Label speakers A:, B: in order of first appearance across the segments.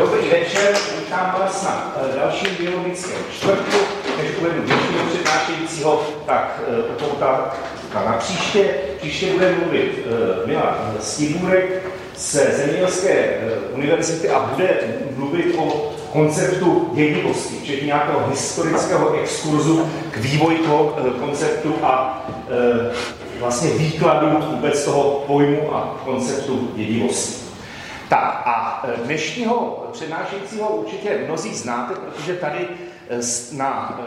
A: Dobrý večer, vítám vás na eh, dalším biologickém čtvrtku. Než uvedu dnešního přednášejícího, tak upouta na příště. Příště bude mluvit Milan Stibůrek ze Zemědělské univerzity a bude mluvit o konceptu dědivosti, včetně nějakého historického exkurzu k vývoji toho konceptu a vlastně výkladu vůbec toho pojmu a konceptu dědivosti. Tak a e, dnešního přednášejícího určitě mnozí znáte, protože tady e, na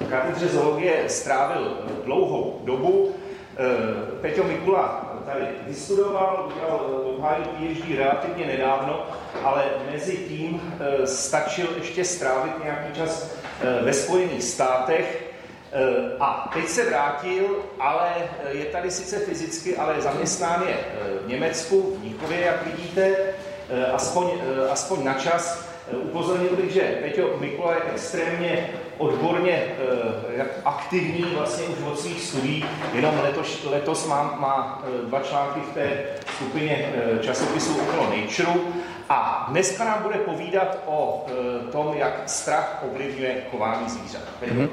A: e, katedře zoologie strávil dlouhou dobu. Peťo Mikula tady vystudoval, udělal obhájil PhD relativně nedávno, ale mezi tím stačil ještě strávit nějaký čas ve Spojených státech, a teď se vrátil, ale eh, je tady sice fyzicky, ale zaměstnán je eh, v Německu, v Níkově, jak vidíte, aspoň, aspoň na čas. Upozornil bych, že Peťo Mikula je extrémně odborně aktivní vlastně už od svých studií, jenom letos, letos má, má dva články v té skupině časopisů okolo Nature a dneska nám bude povídat o tom, jak strach ovlivňuje chování zvířat. Mm-hmm.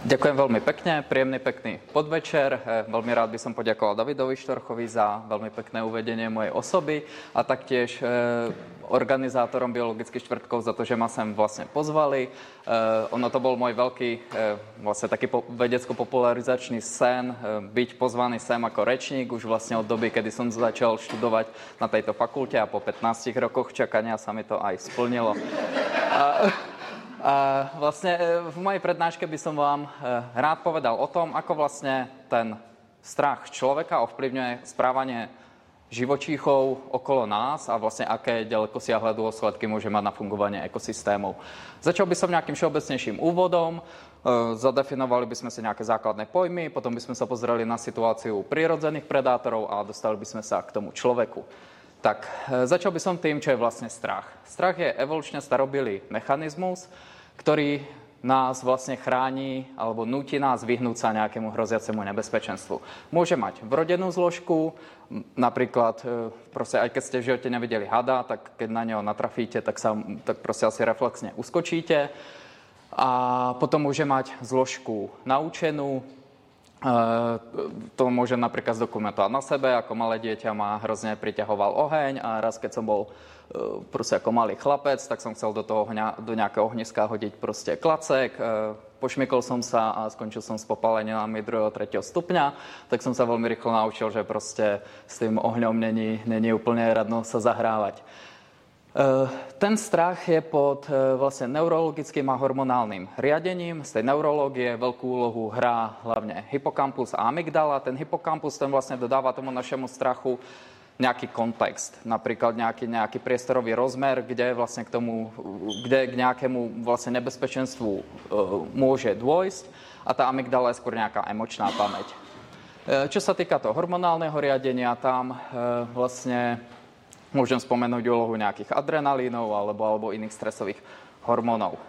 B: Ďakujem veľmi pekne, príjemný pekný podvečer. Eh, veľmi rád by som poďakoval Davidovi Štorchovi za veľmi pekné uvedenie mojej osoby a taktiež eh, organizátorom biologických štvrtkov za to, že ma sem vlastne pozvali. Eh, ono to bol môj veľký vlastne taký vedecko-popularizačný sen byť pozvaný sem ako rečník už vlastne od doby, kedy som začal študovať na tejto fakulte a po 15 rokoch čakania sa mi to aj splnilo. A vlastne e, v mojej prednáške by som vám e, rád povedal o tom, ako vlastne ten strach človeka ovplyvňuje správanie živočíchov okolo nás a vlastne aké ďaleko siahle dôsledky môže mať na fungovanie ekosystémov. Začal by som nejakým všeobecnejším úvodom, e, zadefinovali by sme si nejaké základné pojmy, potom by sme sa pozreli na situáciu prírodzených predátorov a dostali by sme sa k tomu človeku. Tak, začal by som tým, čo je vlastne strach. Strach je evolučne starobilý mechanizmus, ktorý nás vlastne chráni alebo nutí nás vyhnúť sa nejakému hroziacemu nebezpečenstvu. Môže mať vrodenú zložku, napríklad, e, proste, aj keď ste v živote nevideli hada, tak keď na neho natrafíte, tak, sa, tak proste asi reflexne uskočíte. A potom môže mať zložku naučenú, e, to môže napríklad zdokumentovať na sebe, ako malé dieťa ma hrozne priťahoval oheň a raz, keď som bol proste ako malý chlapec, tak som chcel do toho hňa, do nejakého ohniska hodiť proste klacek, e, pošmykol som sa a skončil som s popáleninami 2. 3. stupňa, tak som sa veľmi rýchlo naučil, že proste s tým ohňom není, není úplne radno sa zahrávať. E, ten strach je pod vlastne neurologickým a hormonálnym riadením. Z tej neurológie veľkú úlohu hrá hlavne hypokampus a amygdala. Ten hypokampus ten vlastne dodáva tomu našemu strachu nejaký kontext, napríklad nejaký, nejaký priestorový rozmer, kde vlastne k tomu, kde k nejakému vlastne nebezpečenstvu e, môže dôjsť a tá amygdala je skôr nejaká emočná pamäť. E, čo sa týka toho hormonálneho riadenia, tam e, vlastne môžem spomenúť úlohu nejakých adrenalínov alebo, alebo iných stresových hormónov.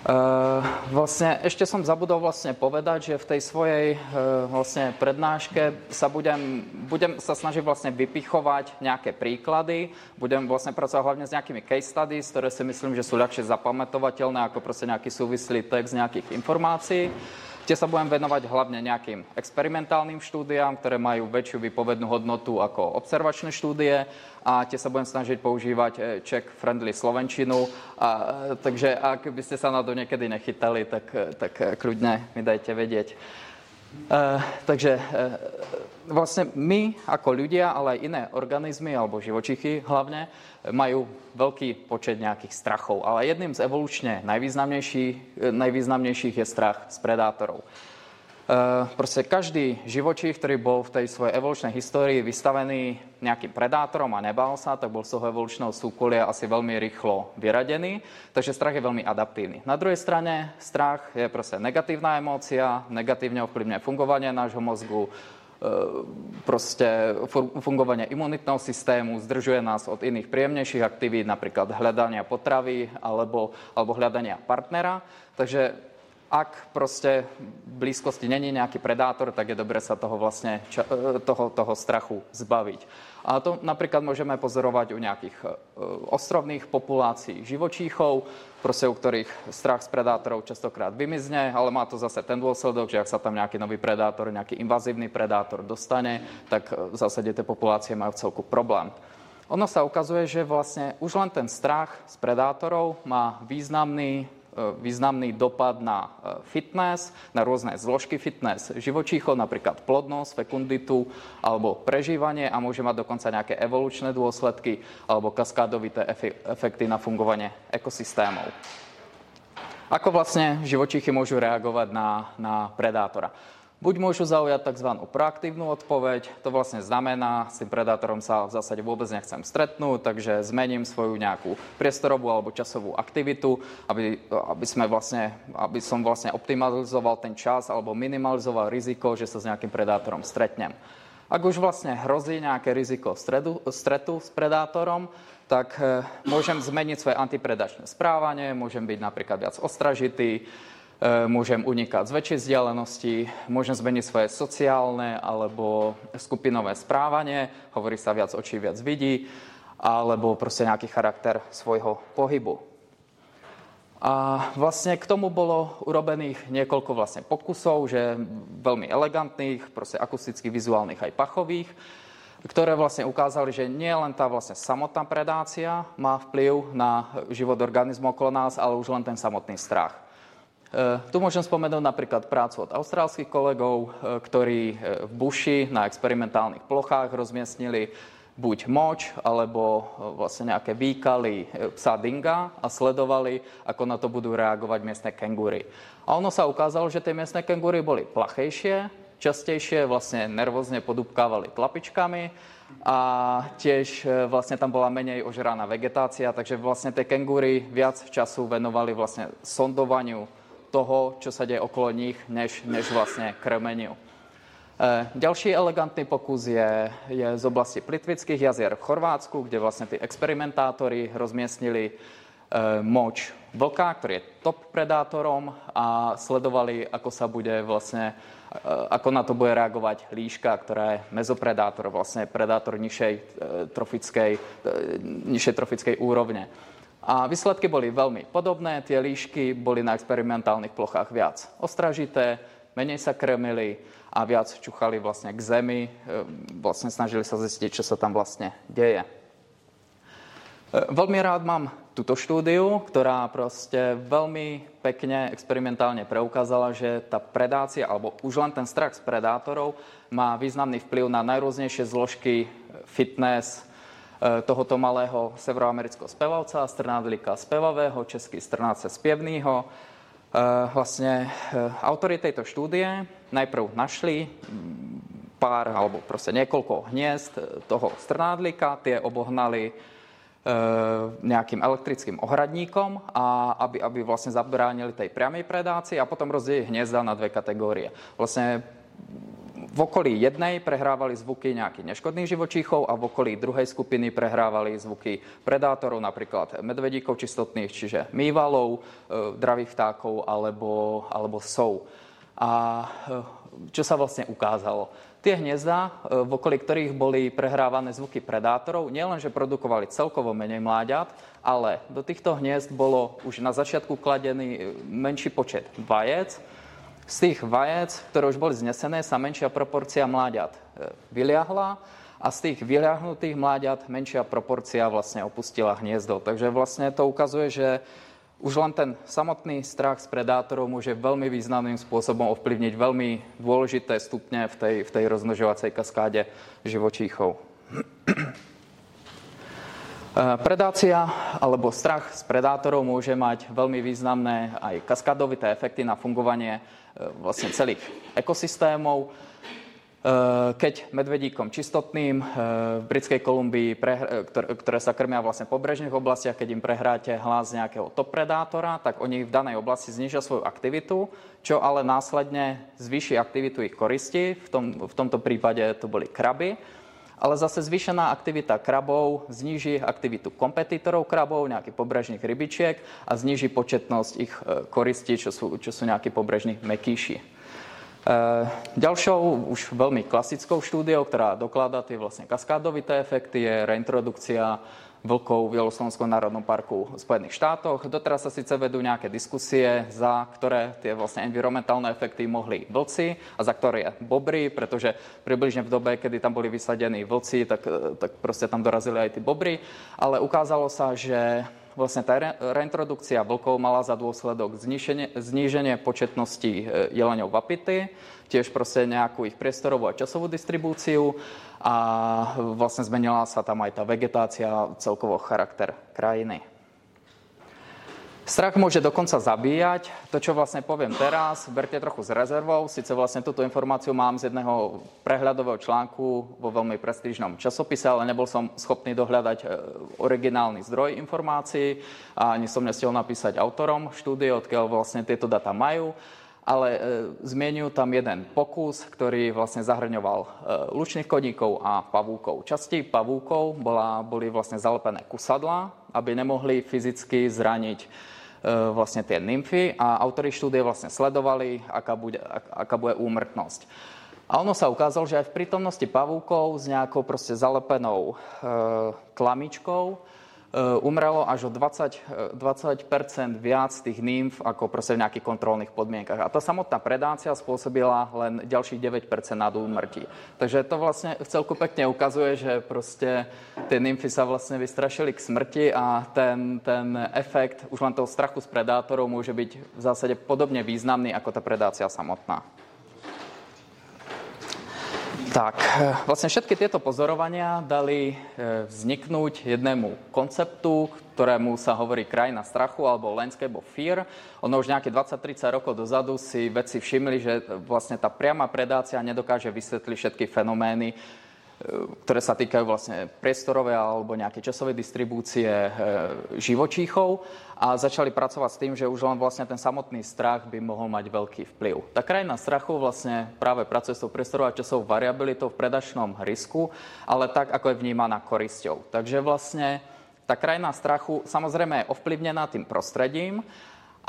B: Uh, vlastne ešte som zabudol vlastne povedať, že v tej svojej uh, vlastne prednáške sa budem, budem sa snažiť vlastne vypichovať nejaké príklady, budem vlastne pracovať hlavne s nejakými case studies, ktoré si myslím, že sú ľahšie zapamatovateľné ako proste nejaký súvislý text nejakých informácií kde sa budem venovať hlavne nejakým experimentálnym štúdiám, ktoré majú väčšiu vypovednú hodnotu ako observačné štúdie a tie sa budem snažiť používať e, check-friendly slovenčinu. A, e, takže ak by ste sa na to niekedy nechytali, tak, e, tak kľudne mi dajte vedieť. Uh, takže uh, vlastne my ako ľudia, ale aj iné organizmy alebo živočichy hlavne, majú veľký počet nejakých strachov. Ale jedným z evolučne najvýznamnejších, najvýznamnejších je strach z predátorov. Uh, proste každý živočích, ktorý bol v tej svojej evolučnej histórii vystavený nejakým predátorom a nebál sa, tak bol z toho evolučného súkolia asi veľmi rýchlo vyradený. Takže strach je veľmi adaptívny. Na druhej strane strach je proste negatívna emócia, negatívne ovplyvňuje fungovanie nášho mozgu, proste fungovanie imunitného systému, zdržuje nás od iných príjemnejších aktivít, napríklad hľadania potravy alebo, alebo hľadania partnera. Takže ak proste v blízkosti není nejaký predátor, tak je dobre sa toho vlastne toho, toho strachu zbaviť. A to napríklad môžeme pozorovať u nejakých e, ostrovných populácií živočíchov, proste u ktorých strach z predátorov častokrát vymizne, ale má to zase ten dôsledok, že ak sa tam nejaký nový predátor, nejaký invazívny predátor dostane, tak e, v zásade tie populácie majú celku problém. Ono sa ukazuje, že vlastne už len ten strach z predátorov má významný E, významný dopad na e, fitness, na rôzne zložky fitness živočíchov, napríklad plodnosť, fekunditu alebo prežívanie a môže mať dokonca nejaké evolučné dôsledky alebo kaskádovité efekty na fungovanie ekosystémov. Ako vlastne živočíchy môžu reagovať na, na predátora? Buď môžu zaujať tzv. proaktívnu odpoveď, to vlastne znamená, s tým predátorom sa v zásade vôbec nechcem stretnúť, takže zmením svoju nejakú priestorovú alebo časovú aktivitu, aby, aby, sme vlastne, aby som vlastne optimalizoval ten čas alebo minimalizoval riziko, že sa s nejakým predátorom stretnem. Ak už vlastne hrozí nejaké riziko stredu, stretu s predátorom, tak e, môžem zmeniť svoje antipredačné správanie, môžem byť napríklad viac ostražitý, môžem unikať z väčšej vzdialenosti, môžem zmeniť svoje sociálne alebo skupinové správanie, hovorí sa viac očí, viac vidí, alebo proste nejaký charakter svojho pohybu. A vlastne k tomu bolo urobených niekoľko vlastne pokusov, že veľmi elegantných, proste akusticky vizuálnych aj pachových, ktoré vlastne ukázali, že nie len tá vlastne samotná predácia má vplyv na život organizmu okolo nás, ale už len ten samotný strach. E, tu môžem spomenúť napríklad prácu od austrálskych kolegov, e, ktorí e, v buši na experimentálnych plochách rozmiestnili buď moč, alebo vlastne nejaké výkaly psa dinga a sledovali, ako na to budú reagovať miestne kengúry. A ono sa ukázalo, že tie miestne kengúry boli plachejšie, častejšie vlastne nervózne podúbkávali tlapičkami a tiež vlastne tam bola menej ožraná vegetácia, takže vlastne tie kengúry viac času venovali vlastne sondovaniu toho, čo sa deje okolo nich, než, než vlastne krmeniu. E, ďalší elegantný pokus je, je z oblasti Plitvických jazier v Chorvátsku, kde vlastne tí experimentátori rozmiestnili e, moč vlka, ktorý je top predátorom a sledovali, ako sa bude vlastne, e, ako na to bude reagovať líška, ktorá je mezopredátor, vlastne predátor nižšej trofickej, nižšej trofickej úrovne. A výsledky boli veľmi podobné. Tie líšky boli na experimentálnych plochách viac ostražité, menej sa krmili a viac čuchali vlastne k zemi. E, vlastne snažili sa zistiť, čo sa tam vlastne deje. E, veľmi rád mám túto štúdiu, ktorá proste veľmi pekne experimentálne preukázala, že tá predácia, alebo už len ten strach z predátorov má významný vplyv na najrôznejšie zložky fitness, tohoto malého severoamerického spevavca, strnádlika spevavého, český strnáce spievnýho. E, vlastne e, autori tejto štúdie najprv našli pár alebo proste niekoľko hniezd toho strnádlika, tie obohnali nejakým elektrickým ohradníkom, a aby, aby vlastne zabránili tej priamej predácii a potom rozdelili hniezda na dve kategórie. Vlastne v okolí jednej prehrávali zvuky nejakých neškodných živočíchov a v okolí druhej skupiny prehrávali zvuky predátorov, napríklad medvedíkov čistotných, čiže mývalov, e, dravých vtákov alebo, alebo sov. A e, čo sa vlastne ukázalo? Tie hniezda, e, v okolí ktorých boli prehrávané zvuky predátorov, nielenže produkovali celkovo menej mláďat, ale do týchto hniezd bolo už na začiatku kladený menší počet vajec, z tých vajec, ktoré už boli znesené, sa menšia proporcia mláďat e, vyliahla a z tých vyliahnutých mláďat menšia proporcia vlastne opustila hniezdo. Takže vlastne to ukazuje, že už len ten samotný strach z predátorov môže veľmi významným spôsobom ovplyvniť veľmi dôležité stupne v tej, v tej rozmnožovacej kaskáde živočíchov. E, predácia alebo strach z predátorov môže mať veľmi významné aj kaskadovité efekty na fungovanie vlastne celých ekosystémov. E, keď medvedíkom čistotným v britskej Kolumbii, ktoré sa krmia vlastne v pobrežných oblastiach, keď im prehráte hlas nejakého top predátora, tak oni v danej oblasti znižia svoju aktivitu, čo ale následne zvýši aktivitu ich koristi. V, tom, v tomto prípade to boli kraby ale zase zvýšená aktivita krabov zníži aktivitu kompetitorov krabov, nejakých pobrežných rybičiek a zníži početnosť ich e, koristí, čo sú, čo sú nejakí pobrežní mekíši. E, ďalšou už veľmi klasickou štúdiou, ktorá dokladá tie vlastne kaskádovité efekty, je reintrodukcia vlkov v Jeloslovenskom národnom parku v Spojených štátoch. Doteraz sa síce vedú nejaké diskusie, za ktoré tie vlastne environmentálne efekty mohli vlci a za ktoré bobry, pretože približne v dobe, kedy tam boli vysadení vlci, tak, tak proste tam dorazili aj tí bobry. Ale ukázalo sa, že vlastne tá reintrodukcia vlkov mala za dôsledok zníženie, zníženie početnosti e, jeleňov vapity, tiež proste nejakú ich priestorovú a časovú distribúciu a vlastne zmenila sa tam aj tá vegetácia, celkovo charakter krajiny. Strach môže dokonca zabíjať. To, čo vlastne poviem teraz, berte trochu s rezervou. Sice vlastne túto informáciu mám z jedného prehľadového článku vo veľmi prestížnom časopise, ale nebol som schopný dohľadať e, originálny zdroj informácií a ani som nestiel napísať autorom štúdie, odkiaľ vlastne tieto data majú ale e, zmienujú tam jeden pokus, ktorý vlastne zahrňoval e, lučných koníkov a pavúkov. Časti pavúkov bola, boli vlastne zalepené kusadlá, aby nemohli fyzicky zraniť vlastne tie nymfy a autori štúdie vlastne sledovali, aká bude, aká bude úmrtnosť. A ono sa ukázalo, že aj v prítomnosti pavúkov s nejakou proste zalepenou e, klamičkou Eh, umrelo až o 20, 20 viac tých nymf ako proste v nejakých kontrolných podmienkach. A tá samotná predácia spôsobila len ďalších 9% nad úmrtí. Takže to vlastne celku pekne ukazuje, že proste tie nymfy sa vlastne vystrašili k smrti a ten, ten efekt už len toho strachu z predátorov môže byť v zásade podobne významný ako tá predácia samotná. Tak, e, vlastne všetky tieto pozorovania dali e, vzniknúť jednému konceptu, ktorému sa hovorí krajina strachu alebo landscape of fear. Ono už nejaké 20-30 rokov dozadu si vedci všimli, že vlastne tá priama predácia nedokáže vysvetliť všetky fenomény, ktoré sa týkajú vlastne priestorovej alebo nejakej časovej distribúcie e, živočíchov a začali pracovať s tým, že už len vlastne ten samotný strach by mohol mať veľký vplyv. Tá krajina strachu vlastne práve pracuje s tou priestorovou a časovou variabilitou v predačnom risku, ale tak, ako je vnímaná korisťou. Takže vlastne tá krajina strachu samozrejme je ovplyvnená tým prostredím,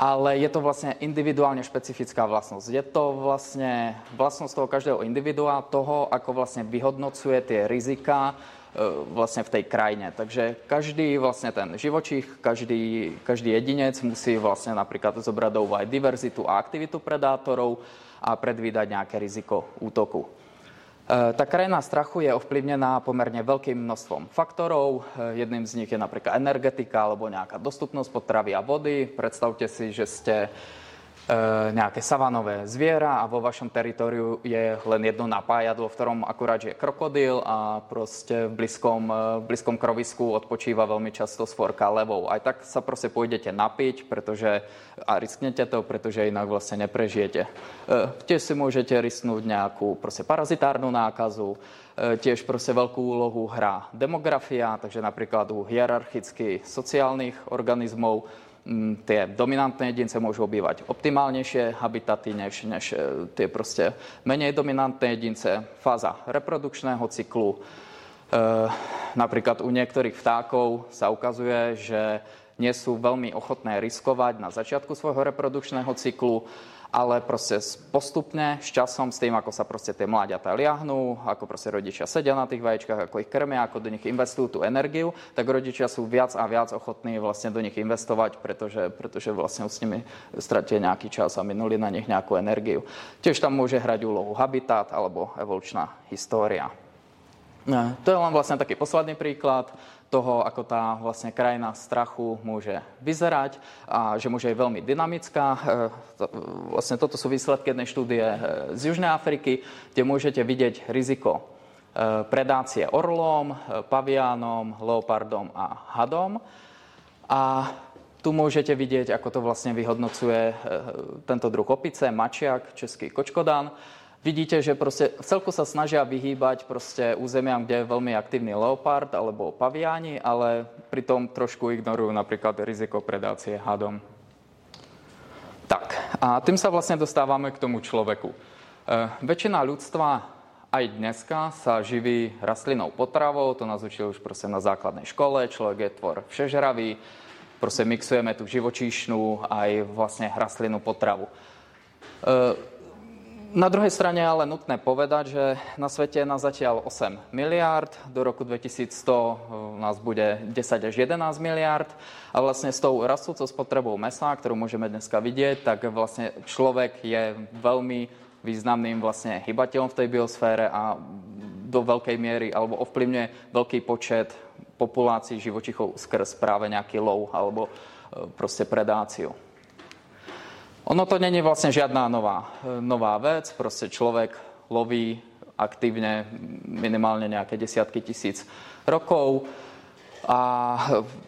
B: ale je to vlastne individuálne špecifická vlastnosť. Je to vlastne vlastnosť toho každého individua, toho, ako vlastne vyhodnocuje tie rizika e, vlastne v tej krajine. Takže každý vlastne ten živočích, každý, každý jedinec musí vlastne napríklad zobrať do úvahy diverzitu a aktivitu predátorov a predvídať nejaké riziko útoku. E, tá krajina strachu je ovplyvnená pomerne veľkým množstvom faktorov. E, jedným z nich je napríklad energetika alebo nejaká dostupnosť potravy a vody. Predstavte si, že ste nejaké savanové zviera a vo vašom teritoriu je len jedno napájadlo, v ktorom akurát žije krokodil a proste v blízkom, e, v blízkom krovisku odpočíva veľmi často svorka levou. Aj tak sa proste pôjdete napiť, pretože, a risknete to, pretože inak vlastne neprežijete. E, tiež si môžete risknúť nejakú proste parazitárnu nákazu, tiež proste veľkú úlohu hrá demografia, takže napríklad u hierarchicky sociálnych organizmov tie dominantné jedince môžu obývať optimálnejšie habitaty než, než e, tie proste menej dominantné jedince. Fáza reprodukčného cyklu. E, napríklad u niektorých vtákov sa ukazuje, že nie sú veľmi ochotné riskovať na začiatku svojho reprodukčného cyklu ale proste postupne, s časom, s tým, ako sa proste tie mláďatá liahnú, ako proste rodičia sedia na tých vajíčkach, ako ich krmia, ako do nich investujú tú energiu, tak rodičia sú viac a viac ochotní vlastne do nich investovať, pretože, pretože vlastne s nimi stratia nejaký čas a minuli na nich nejakú energiu. Tiež tam môže hrať úlohu habitat alebo evolučná história. No, to je len vlastne taký posledný príklad toho, ako tá vlastne krajina strachu môže vyzerať a že môže je veľmi dynamická. E, vlastne toto sú výsledky jednej štúdie e, z Južnej Afriky, kde môžete vidieť riziko e, predácie orlom, paviánom, leopardom a hadom. A tu môžete vidieť, ako to vlastne vyhodnocuje tento druh opice, mačiak, český kočkodan vidíte, že proste v celku sa snažia vyhýbať proste územiam, kde je veľmi aktívny leopard alebo paviáni, ale pritom trošku ignorujú napríklad riziko predácie hadom. Tak, a tým sa vlastne dostávame k tomu človeku. E, väčšina ľudstva aj dneska sa živí rastlinnou potravou, to nás učili už proste na základnej škole, človek je tvor všežravý, proste mixujeme tú živočíšnu aj vlastne rastlinnú potravu. E, na druhej strane je ale nutné povedať, že na svete je na zatiaľ 8 miliárd, do roku 2100 e, nás bude 10 až 11 miliárd a vlastne s tou rastúcou spotrebou mesa, ktorú môžeme dneska vidieť, tak vlastne človek je veľmi významným vlastne hybateľom v tej biosfére a do veľkej miery alebo ovplyvňuje veľký počet populácií živočichov skrz práve nejaký lov alebo e, proste predáciu. Ono to není vlastne žiadna nová, nová vec, proste človek loví aktívne minimálne nejaké desiatky tisíc rokov. A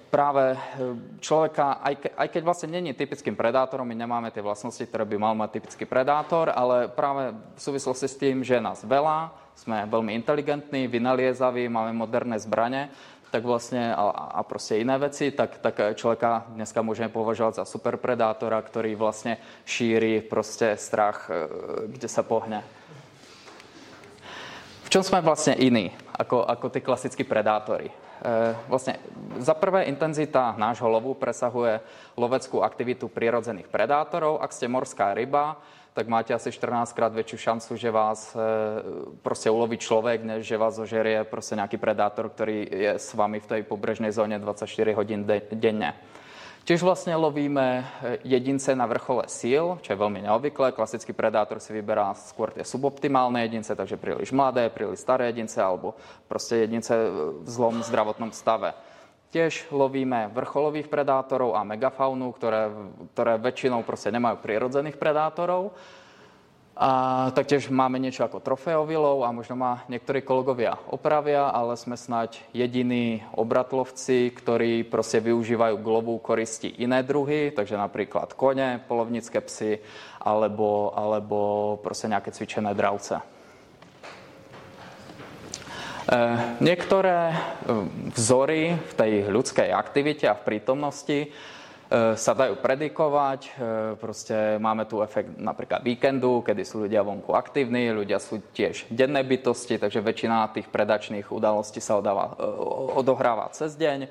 B: práve e, človeka, aj, ke, aj keď vlastne není typickým predátorom, my nemáme tie vlastnosti, ktoré by mal mať typický predátor, ale práve v súvislosti s tým, že nás veľa, sme veľmi inteligentní, vynaliezaví, máme moderné zbrane, tak vlastne a, a proste iné veci, tak, tak človeka dneska môžeme považovať za super predátora, ktorý vlastne šíri proste strach, e, kde sa pohne. V čom sme vlastne iní ako, ako tí klasickí predátori? E, vlastne za prvé intenzita nášho lovu presahuje loveckú aktivitu prirodzených predátorov. Ak ste morská ryba, tak máte asi 14 krát väčšiu šancu, že vás e, proste uloví človek, než že vás zožerie proste nejaký predátor, ktorý je s vami v tej pobrežnej zóne 24 hodín de- denne. Tiež vlastne lovíme e, jedince na vrchole síl, čo je veľmi neobvyklé. Klasický predátor si vyberá skôr tie suboptimálne jedince, takže príliš mladé, príliš staré jedince alebo proste jedince v zlom zdravotnom stave. Tiež lovíme vrcholových predátorov a megafaunu, ktoré, ktoré väčšinou proste nemajú prirodzených predátorov. A taktiež máme niečo ako trofeový lov a možno ma niektorí kolegovia opravia, ale sme snať jediní obratlovci, ktorí proste využívajú k lovu koristi iné druhy, takže napríklad kone, polovnícke psy alebo, alebo proste nejaké cvičené dravce. E, niektoré e, vzory v tej ľudskej aktivite a v prítomnosti E, sa dajú predikovať. Proste máme tu efekt napríklad víkendu, kedy sú ľudia vonku aktívni, ľudia sú tiež denné bytosti, takže väčšina tých predačných udalostí sa odáva, odohráva cez deň.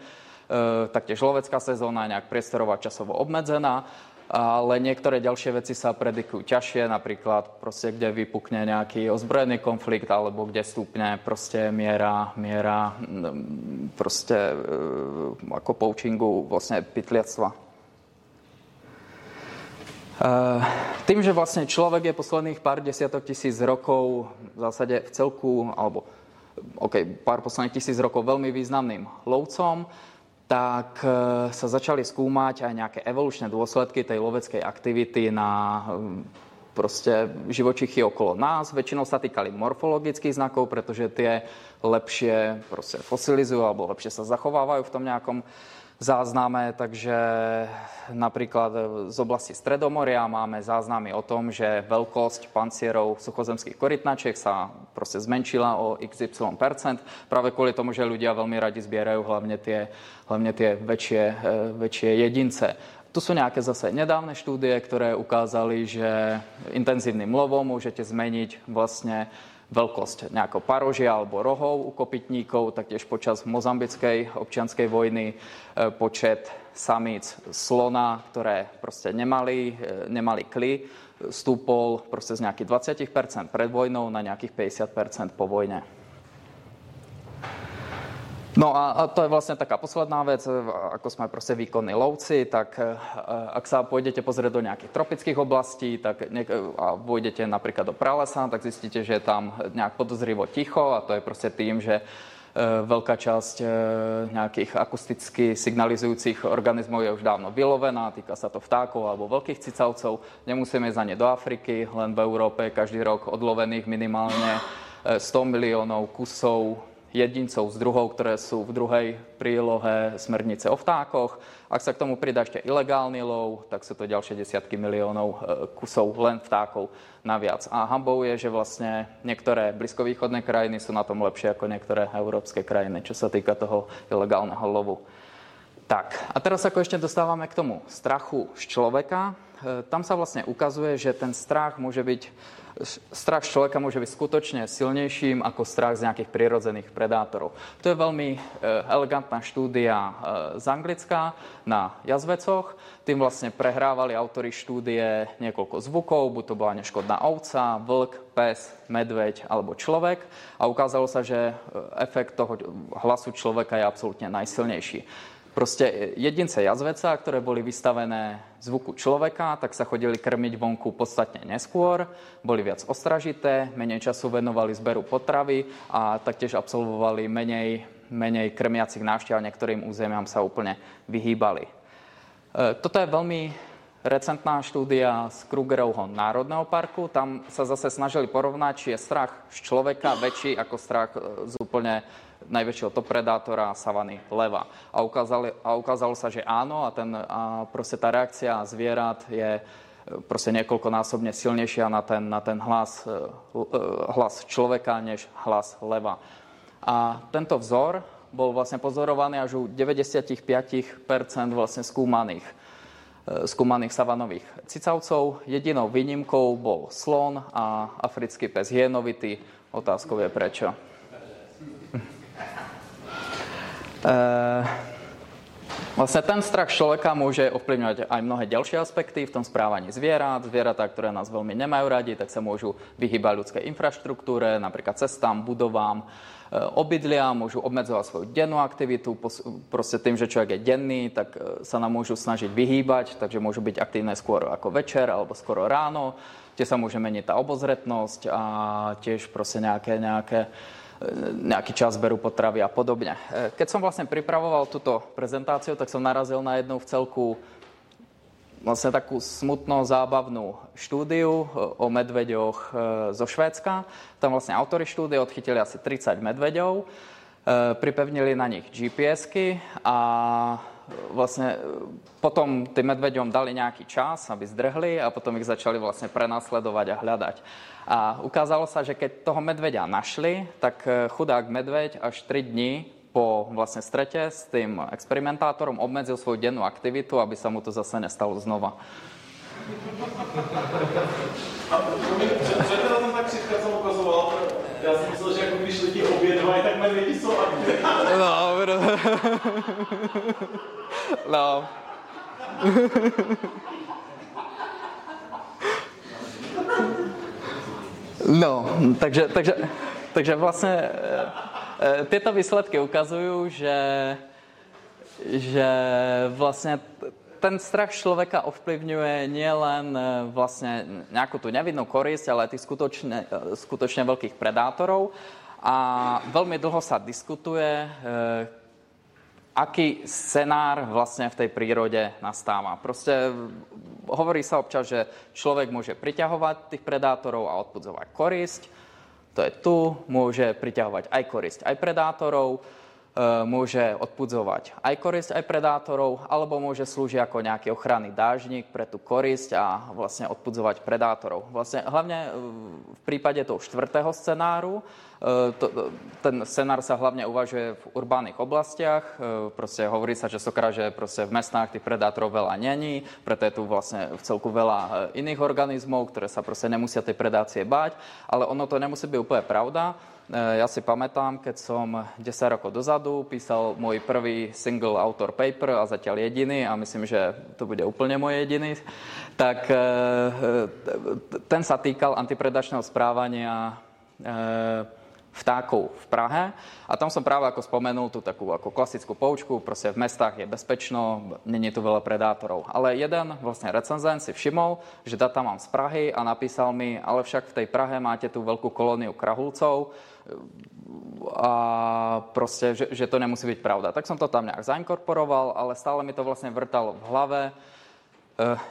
B: Taktiež lovecká sezóna je nejak priestorovo časovo obmedzená ale niektoré ďalšie veci sa predikujú ťažšie, napríklad proste, kde vypukne nejaký ozbrojený konflikt, alebo kde stúpne proste miera, miera proste ako poučingu vlastne pytliactva. Tým, že vlastne človek je posledných pár desiatok tisíc rokov v zásade v celku, alebo OK, pár posledných tisíc rokov veľmi významným lovcom, tak e, sa začali skúmať aj nejaké evolučné dôsledky tej loveckej aktivity na proste živočichy okolo nás. Väčšinou sa týkali morfologických znakov, pretože tie lepšie proste fosilizujú alebo lepšie sa zachovávajú v tom nejakom zázname, takže napríklad z oblasti Stredomoria máme záznamy o tom, že veľkosť pancierov suchozemských korytnačiek sa proste zmenšila o XY percent, práve kvôli tomu, že ľudia veľmi radi zbierajú hlavne tie, hlavne tie väčšie, e, väčšie jedince. Tu sú nejaké zase nedávne štúdie, ktoré ukázali, že intenzívnym lovom môžete zmeniť vlastne veľkosť nejako parožia alebo rohov u kopytníkov, taktiež počas mozambickej občianskej vojny e, počet samíc slona, ktoré proste nemali, e, nemali kly, stúpol proste z nejakých 20% pred vojnou na nejakých 50% po vojne. No a, to je vlastne taká posledná vec, ako sme proste výkonní lovci, tak e, ak sa pôjdete pozrieť do nejakých tropických oblastí tak niek- a pôjdete napríklad do pralesa, tak zistíte, že je tam nejak podozrivo ticho a to je proste tým, že e, veľká časť e, nejakých akusticky signalizujúcich organizmov je už dávno vylovená, týka sa to vtákov alebo veľkých cicavcov. Nemusíme ísť ani do Afriky, len v Európe každý rok odlovených minimálne 100 miliónov kusov jedincov z druhov, ktoré sú v druhej prílohe smernice o vtákoch. Ak sa k tomu pridá ešte ilegálny lov, tak sú to ďalšie desiatky miliónov e, kusov len vtákov naviac. A hambou je, že vlastne niektoré blízkovýchodné krajiny sú na tom lepšie ako niektoré európske krajiny, čo sa týka toho ilegálneho lovu. Tak, a teraz ako ešte dostávame k tomu strachu z človeka. Tam sa vlastne ukazuje, že ten strach môže byť strach človeka môže byť skutočne silnejším ako strach z nejakých prirodzených predátorov. To je veľmi e, elegantná štúdia e, z Anglická na jazvecoch. Tým vlastne prehrávali autory štúdie niekoľko zvukov, buď to bola neškodná ovca, vlk, pes, medveď alebo človek a ukázalo sa, že efekt toho hlasu človeka je absolútne najsilnejší. Proste jedince jazveca, ktoré boli vystavené zvuku človeka, tak sa chodili krmiť vonku podstatne neskôr, boli viac ostražité, menej času venovali zberu potravy a taktiež absolvovali menej, menej krmiacich návštev, niektorým územiam sa úplne vyhýbali. E, toto je veľmi recentná štúdia z Krugerovho národného parku. Tam sa zase snažili porovnať, či je strach z človeka väčší ako strach z úplne najväčšieho top predátora savany leva. A, ukázali, a ukázalo sa, že áno a, ten, a proste tá reakcia zvierat je e, proste niekoľkonásobne silnejšia na ten, na ten hlas, e, e, hlas človeka než hlas leva. A tento vzor bol vlastne pozorovaný až u 95% vlastne skúmaných skúmaných savanových cicavcov. Jedinou výnimkou bol slon a africký pes hienovitý. Otázkou je prečo. Vlastne ten strach človeka môže ovplyvňovať aj mnohé ďalšie aspekty v tom správaní zvierat. Zvieratá, ktoré nás veľmi nemajú radi, tak sa môžu vyhybať ľudskej infraštruktúre, napríklad cestám, budovám, eh, obydlia, môžu obmedzovať svoju dennú aktivitu. Proste tým, že človek je denný, tak eh, sa nám môžu snažiť vyhýbať, takže môžu byť aktívne skôr ako večer alebo skoro ráno, kde sa môže meniť tá obozretnosť a tiež proste nejaké, nejaké nejaký čas berú potravy a podobne. E, keď som vlastne pripravoval túto prezentáciu, tak som narazil na jednu v celku vlastne takú smutno zábavnú štúdiu e, o medveďoch e, zo Švédska. Tam vlastne autory štúdie odchytili asi 30 medveďov, pripevnili na nich GPSky a vlastne potom tým medveďom dali nejaký čas, aby zdrhli a potom ich začali vlastne prenasledovať a hľadať. A ukázalo sa, že keď toho medveďa našli, tak e, chudák medveď až 3 dní po vlastne strete s tým experimentátorom obmedzil svoju dennú aktivitu, aby sa mu to zase nestalo znova.
C: A co tam tak křivka, co ukazoval? Já jsem myslel, že jako když obědvají, tak medvědi jsou aktivní.
B: No, no. No, takže, takže, takže vlastne e, e, tieto výsledky ukazujú, že, že vlastne ten strach človeka ovplyvňuje nielen e, vlastne nejakú tú nevinnú korisť, ale aj tých skutočne, skutočne veľkých predátorov. A veľmi dlho sa diskutuje, aký scenár vlastne v tej prírode nastáva. Proste hovorí sa občas, že človek môže priťahovať tých predátorov a odpudzovať korisť. To je tu, môže priťahovať aj korisť, aj predátorov, e, môže odpudzovať aj korisť, aj predátorov, alebo môže slúžiť ako nejaký ochranný dážnik pre tú korisť a vlastne odpudzovať predátorov. Vlastne hlavne v prípade toho štvrtého scenáru E, to, ten scenár sa hlavne uvažuje v urbánnych oblastiach. E, proste hovorí sa častokrát, že v mestách tých predátorov veľa není, preto je tu vlastne v celku veľa e, iných organizmov, ktoré sa proste nemusia tej predácie báť, ale ono to nemusí byť úplne pravda. Ja si pamätám, keď som 10 rokov dozadu písal môj prvý single autor paper a zatiaľ jediný a myslím, že to bude úplne môj jediný, tak ten sa týkal antipredačného správania vtákov v Prahe. A tam som práve ako spomenul tú takú ako klasickú poučku, proste v mestách je bezpečno, není tu veľa predátorov. Ale jeden vlastne recenzent si všimol, že data mám z Prahy a napísal mi, ale však v tej Prahe máte tú veľkú kolóniu krahulcov a proste, že, že to nemusí byť pravda. Tak som to tam nejak zainkorporoval, ale stále mi to vlastne vrtalo v hlave,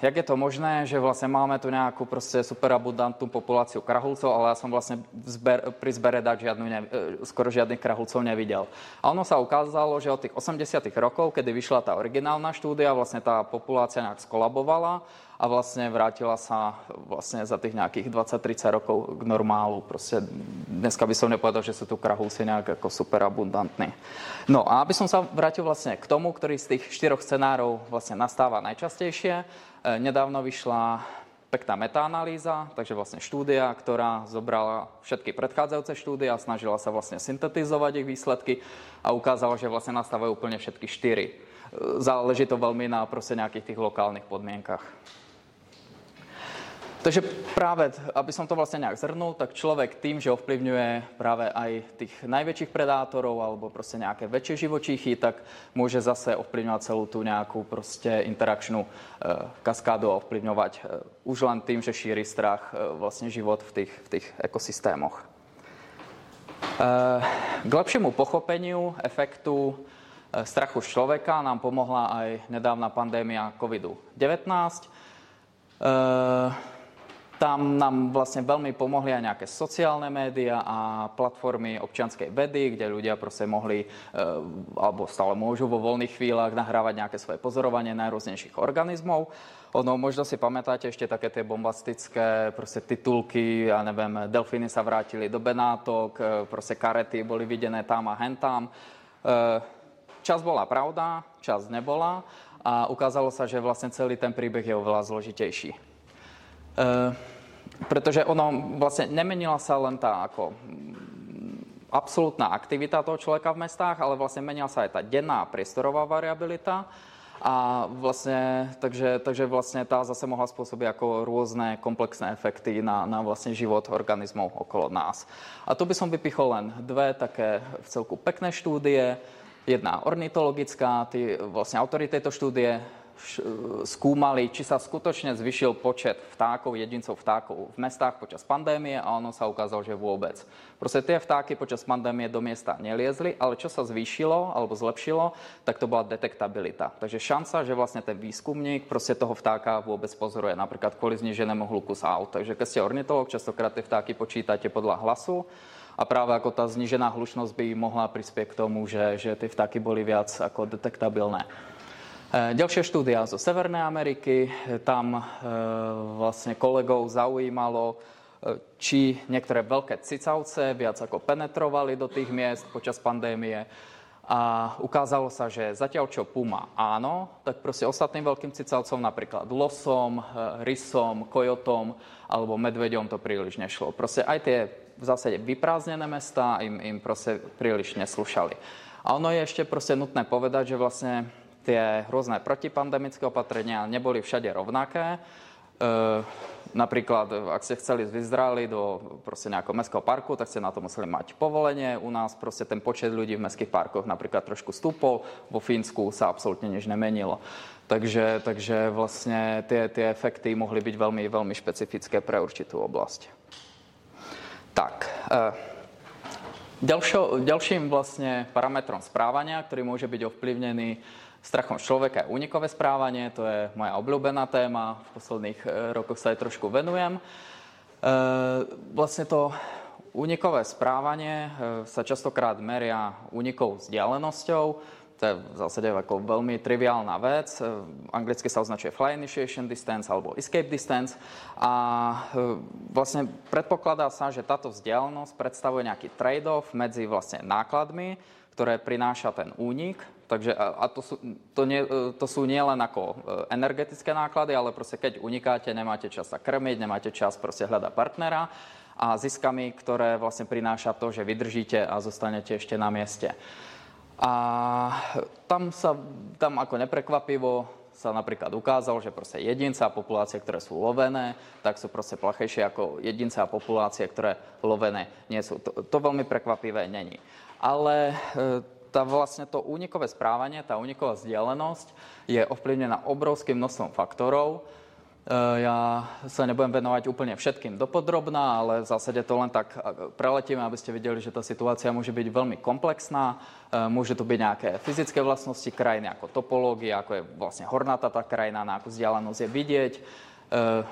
B: jak je to možné, že vlastne máme tu nejakú proste superabundantnú populáciu krahulcov, ale ja som vlastne zber, pri zbere žiadnu, ne, uh, skoro žiadnych krahulcov nevidel. A ono sa ukázalo, že od tých 80 rokov, kedy vyšla tá originálna štúdia, vlastne tá populácia nejak skolabovala a vlastne vrátila sa vlastne za tých nejakých 20-30 rokov k normálu. Proste dneska by som nepovedal, že sú tu krahúsi nejak ako super abundantní. No a aby som sa vrátil vlastne k tomu, ktorý z tých štyroch scenárov vlastne nastáva najčastejšie. E, nedávno vyšla pekná metaanalýza, takže vlastne štúdia, ktorá zobrala všetky predchádzajúce štúdie a snažila sa vlastne syntetizovať ich výsledky a ukázala, že vlastne nastávajú úplne všetky štyri. E, záleží to veľmi na proste nejakých tých lokálnych podmienkach. Takže práve, aby som to vlastne nejak zhrnul, tak človek tým, že ovplyvňuje práve aj tých najväčších predátorov alebo proste nejaké väčšie živočíchy, tak môže zase ovplyvňovať celú tú nejakú proste interakčnú e, kaskádu a ovplyvňovať e, už len tým, že šíri strach e, vlastne život v tých, v tých ekosystémoch. K lepšiemu pochopeniu efektu strachu z človeka nám pomohla aj nedávna pandémia COVID-19. Tam nám vlastne veľmi pomohli aj nejaké sociálne médiá a platformy občianskej vedy, kde ľudia proste mohli, e, alebo stále môžu vo voľných chvíľach nahrávať nejaké svoje pozorovanie najrôznejších organizmov. Ono, možno si pamätáte ešte také tie bombastické proste titulky, ja neviem, delfíny sa vrátili do Benátok, e, proste karety boli videné tam a hentam. E, čas bola pravda, čas nebola a ukázalo sa, že vlastne celý ten príbeh je oveľa zložitejší. Pretože ono vlastne nemenila sa len tá ako mm, absolútna aktivita toho človeka v mestách, ale vlastne menila sa aj tá denná priestorová variabilita. A vlastne, takže, takže vlastne tá zase mohla spôsobiť ako rôzne komplexné efekty na, na vlastne život organizmov okolo nás. A tu by som vypichol len dve také v celku pekné štúdie. Jedna ornitologická, tí, vlastne autory tejto štúdie skúmali, či sa skutočne zvyšil počet vtákov, jedincov vtákov v mestách počas pandémie a ono sa ukázalo, že vôbec. Proste tie vtáky počas pandémie do miesta neliezli, ale čo sa zvýšilo alebo zlepšilo, tak to bola detektabilita. Takže šanca, že vlastne ten výskumník proste toho vtáka vôbec pozoruje, napríklad kvôli zniženému hluku z aut. Takže keď ste ornitolog, častokrát tie vtáky počítate podľa hlasu a práve ako tá znižená hlučnosť by mohla prispieť k tomu, že, že tie vtáky boli viac ako detektabilné. E, ďalšia štúdia zo Severnej Ameriky, tam e, vlastne kolegov zaujímalo, e, či niektoré veľké cicavce viac ako penetrovali do tých miest počas pandémie. A ukázalo sa, že zatiaľ čo puma áno, tak proste ostatným veľkým cicavcom, napríklad losom, rysom, kojotom alebo medveďom to príliš nešlo. Proste aj tie v zásade vyprázdnené mesta im, im proste príliš neslušali. A ono je ešte proste nutné povedať, že vlastne tie rôzne protipandemické opatrenia neboli všade rovnaké. E, napríklad, ak ste chceli z Izraeli do proste nejakého mestského parku, tak ste na to museli mať povolenie. U nás proste ten počet ľudí v mestských parkoch napríklad trošku stúpol. Vo Fínsku sa absolútne nič nemenilo. Takže, takže vlastne tie, tie efekty mohli byť veľmi, veľmi špecifické pre určitú oblasť. Tak, e, ďalším vlastne parametrom správania, ktorý môže byť ovplyvnený strachom človeka je únikové správanie, to je moja obľúbená téma, v posledných e, rokoch sa aj trošku venujem. E, vlastne to únikové správanie e, sa častokrát meria únikou vzdialenosťou, to je v zásade ako veľmi triviálna vec. Anglicky sa označuje fly initiation distance alebo escape distance. A vlastne predpokladá sa, že táto vzdialenosť predstavuje nejaký trade-off medzi vlastne nákladmi, ktoré prináša ten únik Takže a to sú, to, nie, e, to sú nie len ako e, energetické náklady, ale proste keď unikáte, nemáte čas sa krmiť, nemáte čas proste hľadať partnera a ziskami, ktoré vlastne prináša to, že vydržíte a zostanete ešte na mieste. A tam sa, tam ako neprekvapivo sa napríklad ukázalo, že proste jedince a populácie, ktoré sú lovené, tak sú proste plachejšie ako jedince a populácie, ktoré lovené nie sú. To, to veľmi prekvapivé není. Ale e, tá vlastne to únikové správanie, tá úniková vzdialenosť je ovplyvnená obrovským množstvom faktorov. E, ja sa nebudem venovať úplne všetkým dopodrobná, ale v zásade to len tak preletíme, aby ste videli, že tá situácia môže byť veľmi komplexná. E, môže to byť nejaké fyzické vlastnosti krajiny, ako topológia, ako je vlastne hornatá tá krajina, na akú vzdialenosť je vidieť E,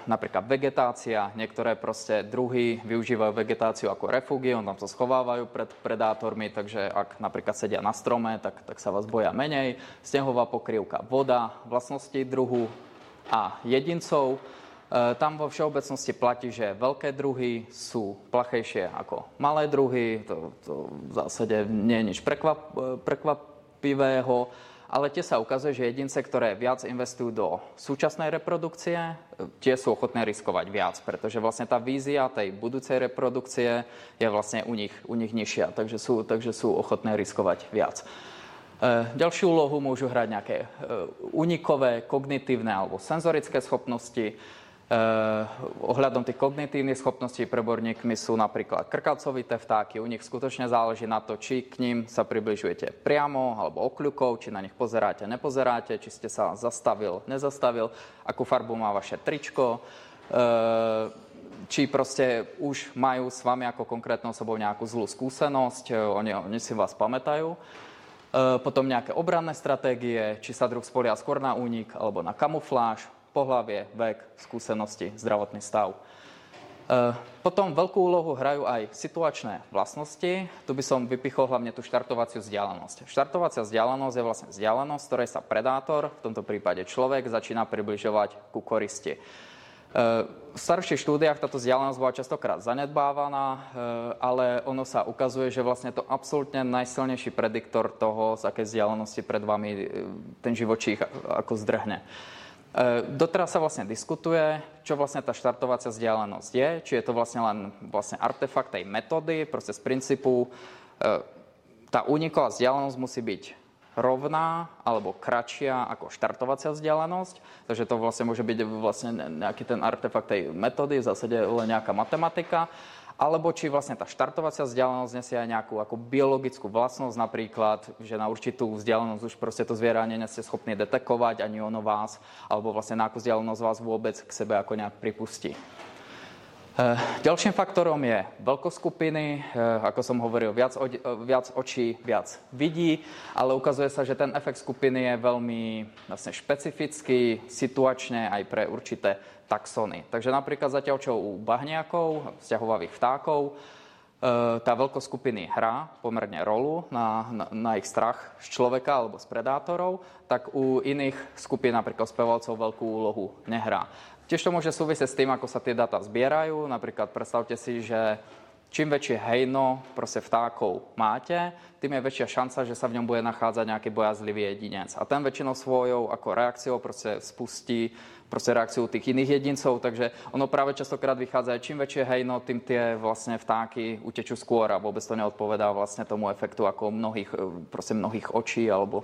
B: napríklad vegetácia, niektoré proste druhy využívajú vegetáciu ako refugium, tam sa schovávajú pred predátormi, takže ak napríklad sedia na strome, tak, tak sa vás boja menej. Snehová pokrývka, voda, vlastnosti druhu, a jedincov. E, tam vo všeobecnosti platí, že veľké druhy sú plachejšie ako malé druhy. To, to v zásade nie je nič prekvap, e, prekvapivého. Ale tie sa ukazuje, že jedince, ktoré viac investujú do súčasnej reprodukcie, e, tie sú ochotné riskovať viac, pretože vlastne tá vízia tej budúcej reprodukcie je vlastne u nich, u nich nižšia, takže sú, takže sú ochotné riskovať viac. Ďalšiu úlohu môžu hrať nejaké unikové, kognitívne alebo senzorické schopnosti. Eh, ohľadom tých kognitívnych schopností preborníkmi sú napríklad krkalcovité vtáky. U nich skutočne záleží na to, či k ním sa približujete priamo alebo okľukou, či na nich pozeráte, nepozeráte, či ste sa zastavil, nezastavil, akú farbu má vaše tričko, eh, či proste už majú s vami ako konkrétnou osobou nejakú zlú skúsenosť, eh, oni, oni si vás pamätajú. Potom nejaké obranné stratégie, či sa druh spolia skôr na únik alebo na kamufláž, pohlavie, vek, skúsenosti, zdravotný stav. E, potom veľkú úlohu hrajú aj situačné vlastnosti. Tu by som vypichol hlavne tú štartovaciu vzdialenosť. Štartovacia vzdialenosť je vlastne vzdialenosť, ktorej sa predátor, v tomto prípade človek, začína približovať ku koristi. E, v starších štúdiách táto vzdialenosť bola častokrát zanedbávaná, e, ale ono sa ukazuje, že vlastne to absolútne najsilnejší prediktor toho, z akej vzdialenosti pred vami ten živočích ako zdrhne. E, doteraz sa vlastne diskutuje, čo vlastne tá štartovacia vzdialenosť je, či je to vlastne len vlastne artefakt tej metódy, proste z princípu e, tá úniková vzdialenosť musí byť rovná alebo kratšia ako štartovacia vzdialenosť. Takže to vlastne môže byť vlastne nejaký ten artefakt tej metódy, v zásade len nejaká matematika alebo či vlastne tá štartovacia vzdialenosť nesie aj nejakú ako biologickú vlastnosť, napríklad, že na určitú vzdialenosť už proste to zviera nie ste detekovať, ani ono vás, alebo vlastne na akú vzdialenosť vás vôbec k sebe ako nejak pripustí. Eh, ďalším faktorom je veľkoskupiny. Eh, ako som hovoril, viac, eh, viac očí viac vidí, ale ukazuje sa, že ten efekt skupiny je veľmi vlastne špecifický, situačne aj pre určité taxony. Takže napríklad zatiaľ čo u bahniakov, vzťahovavých vtákov, tá veľkosť skupiny hrá pomerne rolu na, na, na ich strach z človeka alebo z predátorov, tak u iných skupín, napríklad spevalcov, veľkú úlohu nehrá. Tiež to môže súvisieť s tým, ako sa tie dáta zbierajú. Napríklad predstavte si, že čím väčšie hejno proste vtákov máte, tým je väčšia šanca, že sa v ňom bude nachádzať nejaký bojazlivý jedinec. A ten väčšinou svojou ako reakciou proste spustí proste reakciu tých iných jedincov, takže ono práve častokrát vychádza čím väčšie hejno, tým tie vlastne vtáky utečú skôr a vôbec to neodpovedá vlastne tomu efektu ako mnohých, proste mnohých očí alebo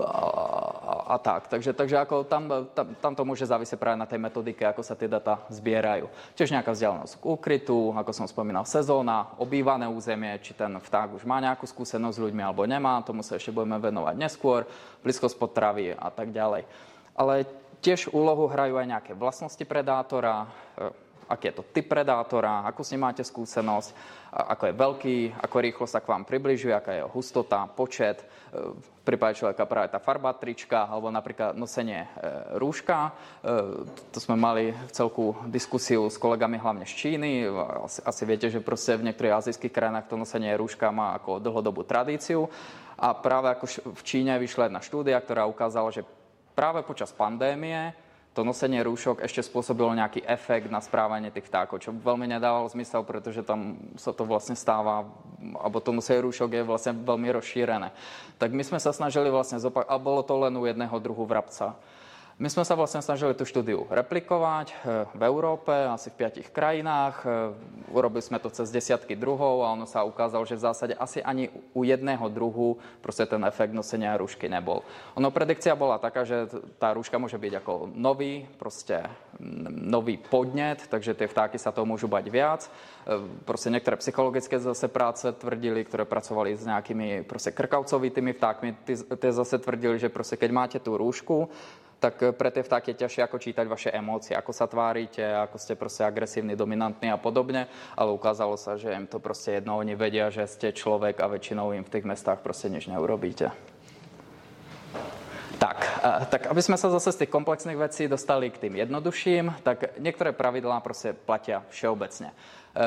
B: a, a tak. Takže, takže ako tam, tam, tam to môže závisieť práve na tej metodike, ako sa tie data zbierajú. Tiež nejaká vzdialenosť k úkrytu, ako som spomínal, sezóna, obývané územie, či ten vták už má nejakú skúsenosť s ľuďmi alebo nemá, tomu sa ešte budeme venovať neskôr, blízkosť potravy a tak ďalej. Ale tiež úlohu hrajú aj nejaké vlastnosti predátora, aký je to typ predátora, akú s ním máte skúsenosť, ako je veľký, ako rýchlo sa k vám približuje, aká je jeho hustota, počet, e, v prípade človeka práve tá farba trička, alebo napríklad nosenie e, rúška. E, to sme mali celku diskusiu s kolegami hlavne z Číny. Asi, asi viete, že proste v niektorých azijských krajinách to nosenie rúška má ako dlhodobú tradíciu. A práve ako v Číne vyšla jedna štúdia, ktorá ukázala, že práve počas pandémie to nosenie rúšok ešte spôsobilo nejaký efekt na správanie tých vtákov, čo veľmi nedávalo zmysel, pretože tam sa to vlastne stáva, alebo to nosenie rúšok je vlastne veľmi rozšírené. Tak my sme sa snažili vlastne zopak- a bolo to len u jedného druhu vrabca. My sme sa vlastne snažili tú štúdiu replikovať eh, v Európe, asi v piatich krajinách. Eh, urobili sme to cez desiatky druhov a ono sa ukázalo, že v zásade asi ani u jedného druhu proste ten efekt nosenia rúšky nebol. Ono predikcia bola taká, že tá rúška môže byť ako nový, proste nový podnet, takže tie vtáky sa toho môžu bať viac. Eh, proste niektoré psychologické zase práce tvrdili, ktoré pracovali s nejakými proste krkavcovitými vtákmi, tie zase tvrdili, že proste keď máte tú rúšku, tak eh, pre tie vtáky je ťažšie ako čítať vaše emócie, ako sa tvárite, ako ste proste agresívni, dominantní a podobne, ale ukázalo sa, že im to proste jedno, oni vedia, že ste človek a väčšinou im v tých mestách proste nič neurobíte. Tak, eh, tak aby sme sa zase z tých komplexných vecí dostali k tým jednoduchším, tak niektoré pravidlá proste platia všeobecne. E,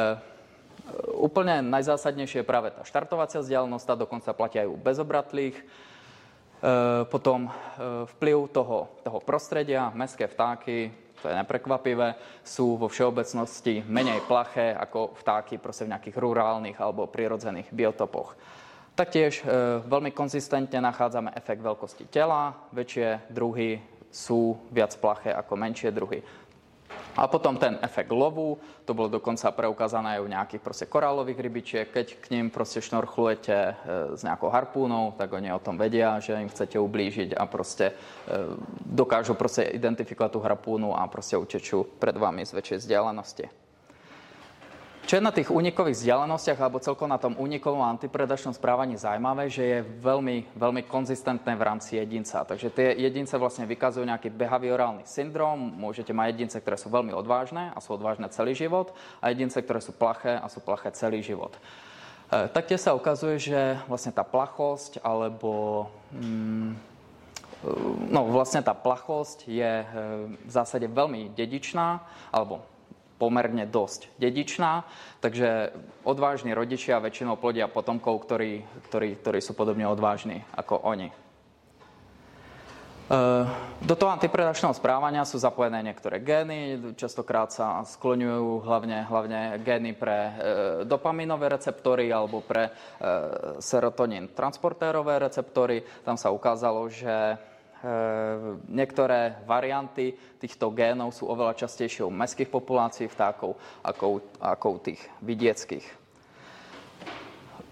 B: úplne najzásadnejšie je práve tá štartovacia vzdialenosť, tá dokonca platia aj u bezobratlých. Potom vplyv toho, toho prostredia, mestské vtáky, to je neprekvapivé, sú vo všeobecnosti menej plaché ako vtáky proste v nejakých rurálnych alebo prirodzených biotopoch. Taktiež e, veľmi konzistentne nachádzame efekt veľkosti tela. Väčšie druhy sú viac plaché ako menšie druhy. A potom ten efekt lovu, to bolo dokonca preukázané aj u nejakých proste korálových rybičiek. Keď k ním proste šnorchlujete e, s nejakou harpúnou, tak oni o tom vedia, že im chcete ublížiť a proste e, dokážu proste identifikovať tú harpúnu a proste utečú pred vami z väčšej vzdialenosti. Čo je na tých únikových vzdialenostiach alebo celkom na tom únikovom antipredačnom správaní zaujímavé, že je veľmi, veľmi konzistentné v rámci jedinca. Takže tie jedince vlastne vykazujú nejaký behaviorálny syndrom. Môžete mať jedince, ktoré sú veľmi odvážne a sú odvážne celý život a jedince, ktoré sú plaché a sú plaché celý život. E, taktiež sa ukazuje, že vlastne tá plachosť alebo mm, e, no vlastne tá plachosť je e, v zásade veľmi dedičná alebo pomerne dosť dedičná, takže odvážni rodičia väčšinou plodia potomkov, ktorí, ktorí, ktorí sú podobne odvážni ako oni. E, do toho antipredačného správania sú zapojené niektoré gény, častokrát sa skloňujú hlavne, hlavne gény pre e, dopaminové receptory alebo pre e, serotonín transportérové receptory. Tam sa ukázalo, že niektoré varianty týchto génov sú oveľa častejšie u mestských populácií vtákov ako, ako u tých vidieckých.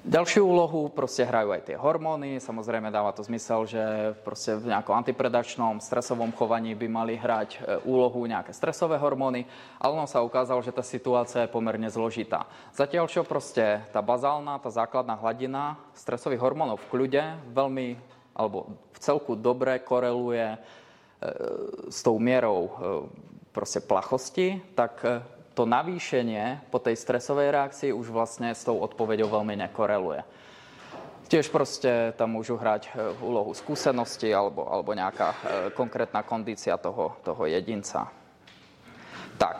B: Ďalšiu úlohu proste hrajú aj tie hormóny. Samozrejme dáva to zmysel, že proste v nejakom antipredačnom stresovom chovaní by mali hrať eh, úlohu nejaké stresové hormóny, ale ono sa ukázalo, že tá situácia je pomerne zložitá. Zatiaľ, čo proste tá bazálna, tá základná hladina stresových hormónov v kľude veľmi alebo v celku dobre koreluje e, s tou mierou e, proste plachosti, tak e, to navýšenie po tej stresovej reakcii už vlastne s tou odpoveďou veľmi nekoreluje. Tiež proste tam môžu hrať úlohu skúsenosti alebo, alebo nejaká konkrétna kondícia toho, toho jedinca. Tak.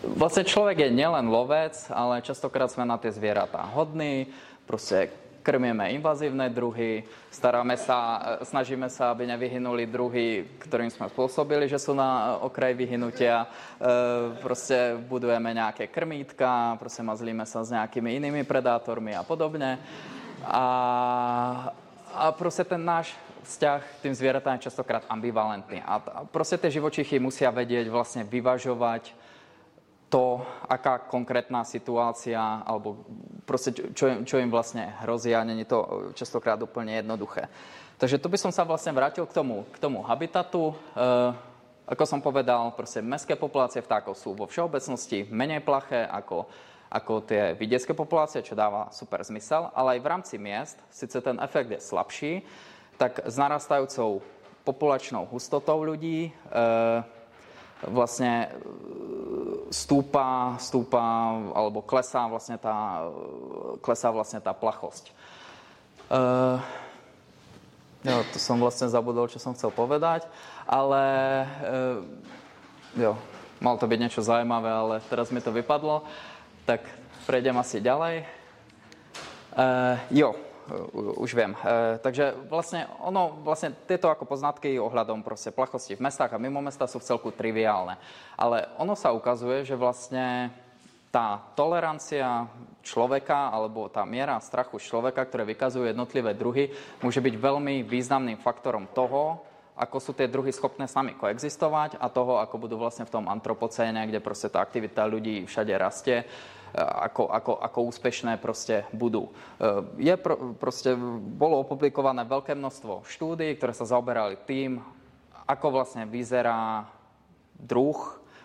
B: Vlastne človek je nielen lovec, ale častokrát sme na tie zvieratá hodní proste krmieme invazívne druhy, staráme sa, e, snažíme sa, aby nevyhynuli druhy, ktorým sme spôsobili, že sú na okraji vyhynutia. E, proste budujeme nejaké krmítka, proste mazlíme sa s nejakými inými predátormi a podobne. A, a proste ten náš vzťah k tým zvieratám je častokrát ambivalentný. A, a proste tie živočichy musia vedieť vlastne vyvažovať to, aká konkrétna situácia alebo proste čo, čo im vlastne hrozí a není to častokrát úplne jednoduché. Takže tu by som sa vlastne vrátil k tomu, k tomu habitatu. E, ako som povedal, proste mestské populácie vtákov sú vo všeobecnosti menej plaché ako, ako tie vidiecké populácie, čo dáva super zmysel, ale aj v rámci miest, síce ten efekt je slabší, tak s narastajúcou populačnou hustotou ľudí e, vlastne e, stúpa, stúpa alebo klesá vlastne tá, klesá vlastne tá plachosť. Uh, jo, to som vlastne zabudol, čo som chcel povedať, ale uh, jo, malo to byť niečo zaujímavé, ale teraz mi to vypadlo, tak prejdem asi ďalej. Uh, jo, už viem. E, takže vlastne ono, vlastne tieto ako poznatky ohľadom proste plachosti v mestách a mimo mesta sú v celku triviálne. Ale ono sa ukazuje, že vlastne tá tolerancia človeka alebo tá miera strachu človeka, ktoré vykazujú jednotlivé druhy, môže byť veľmi významným faktorom toho, ako sú tie druhy schopné s nami koexistovať a toho, ako budú vlastne v tom antropocéne, kde proste tá aktivita ľudí všade rastie, ako, ako, ako úspešné proste budú. E, je pro, proste, bolo opublikované veľké množstvo štúdií, ktoré sa zaoberali tým, ako vlastne vyzerá druh,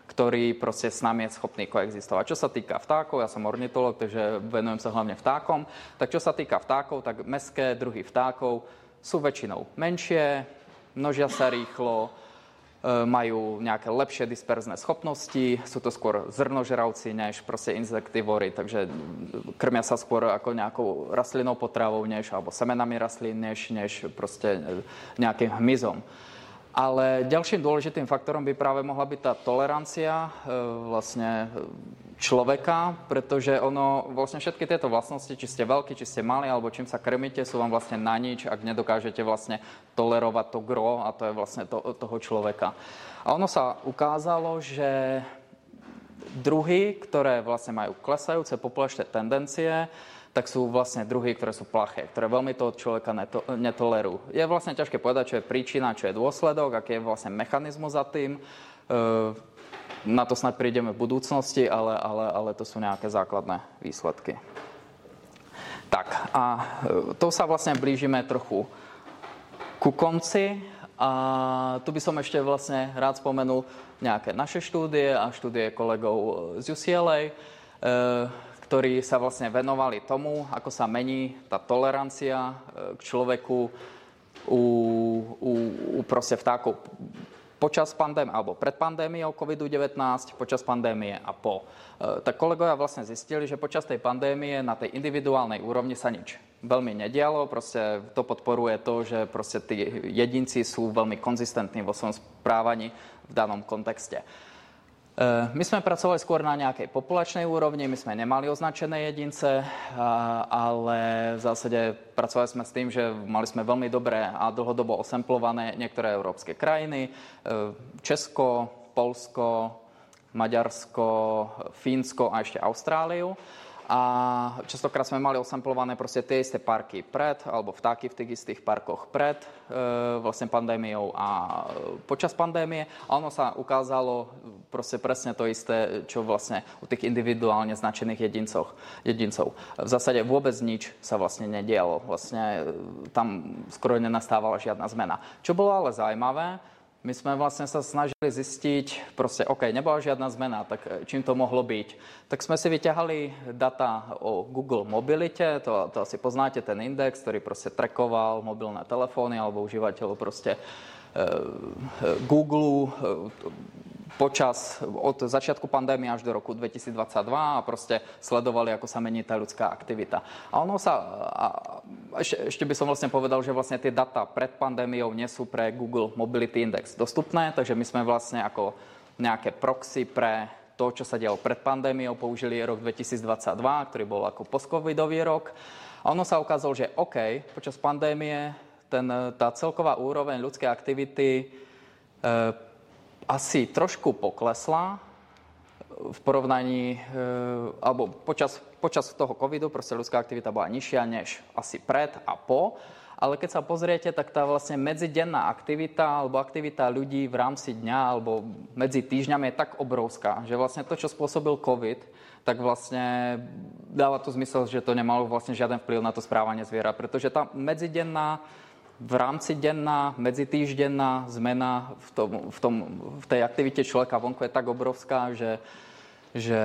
B: ktorý proste s nami je schopný koexistovať. Čo sa týka vtákov, ja som ornitolog, takže venujem sa hlavne vtákom, tak čo sa týka vtákov, tak mestské druhy vtákov sú väčšinou menšie, množia sa rýchlo, majú nejaké lepšie disperzné schopnosti, sú to skôr zrnožravci než proste insektivory, takže krmia sa skôr ako nejakou rastlinnou potravou než, alebo semenami rastlín, než, než proste nejakým hmyzom. Ale ďalším dôležitým faktorom by práve mohla byť tá tolerancia e, vlastne človeka, pretože ono, vlastne všetky tieto vlastnosti, či ste veľkí, či ste mali, alebo čím sa krmíte, sú vám vlastne na nič, ak nedokážete vlastne tolerovať to gro, a to je vlastne to, toho človeka. A ono sa ukázalo, že druhy, ktoré vlastne majú klesajúce populačné tendencie, tak sú vlastne druhy, ktoré sú plaché, ktoré veľmi toho človeka neto, netolerujú. Je vlastne ťažké povedať, čo je príčina, čo je dôsledok, aký je vlastne mechanizmus za tým. E, na to snad prídeme v budúcnosti, ale, ale, ale to sú nejaké základné výsledky. Tak a e, to sa vlastne blížime trochu ku konci. A tu by som ešte vlastne rád spomenul nejaké naše štúdie a štúdie kolegov z UCLA. Ktorí sa vlastne venovali tomu, ako sa mení tá tolerancia e, k človeku u, u, u proste vtákov počas pandémie alebo pred pandémiou COVID-19, počas pandémie a po. E, tak kolegovia vlastne zistili, že počas tej pandémie na tej individuálnej úrovni sa nič veľmi nedialo. Proste to podporuje to, že proste tí jedinci sú veľmi konzistentní vo svojom správaní v danom kontexte. Eh, my sme pracovali skôr na nejakej populačnej úrovni, my sme nemali označené jedince, ale v zásade pracovali sme s tým, že mali sme veľmi dobré a dlhodobo osemplované niektoré európske krajiny. Eh, Česko, Polsko, Maďarsko, Fínsko a ešte Austráliu a častokrát sme mali osamplované proste tie isté parky pred, alebo vtáky v tých istých parkoch pred e, vlastne pandémiou a počas pandémie a ono sa ukázalo proste presne to isté, čo vlastne u tých individuálne značených jedincov. jedincov. V zásade vôbec nič sa vlastne nedialo. Vlastne e, tam skoro nenastávala žiadna zmena. Čo bolo ale zaujímavé, my sme vlastne sa snažili zistiť, proste, OK, nebola žiadna zmena, tak e, čím to mohlo byť. Tak sme si vyťahali data o Google mobilite, to, to asi poznáte, ten index, ktorý proste trackoval mobilné telefóny alebo užívateľov proste e, e, Google, počas, od začiatku pandémie až do roku 2022 a proste sledovali, ako sa mení tá ľudská aktivita. A ono sa, a ešte, ešte by som vlastne povedal, že vlastne tie data pred pandémiou nie sú pre Google Mobility Index dostupné, takže my sme vlastne ako nejaké proxy pre to, čo sa dialo pred pandémiou, použili rok 2022, ktorý bol ako post-covidový rok. A ono sa ukázalo, že OK, počas pandémie ten, tá celková úroveň ľudskej aktivity e, asi trošku poklesla v porovnaní, e, alebo počas, počas toho covidu proste ľudská aktivita bola nižšia než asi pred a po, ale keď sa pozriete, tak tá vlastne medzidenná aktivita alebo aktivita ľudí v rámci dňa alebo medzi týždňami je tak obrovská, že vlastne to, čo spôsobil COVID, tak vlastne dáva to zmysel, že to nemalo vlastne žiaden vplyv na to správanie zviera, pretože tá medzidenná v rámci denná, medzitýždenná zmena v, tom, v, tom, v tej aktivite človeka vonku je tak obrovská, že, že,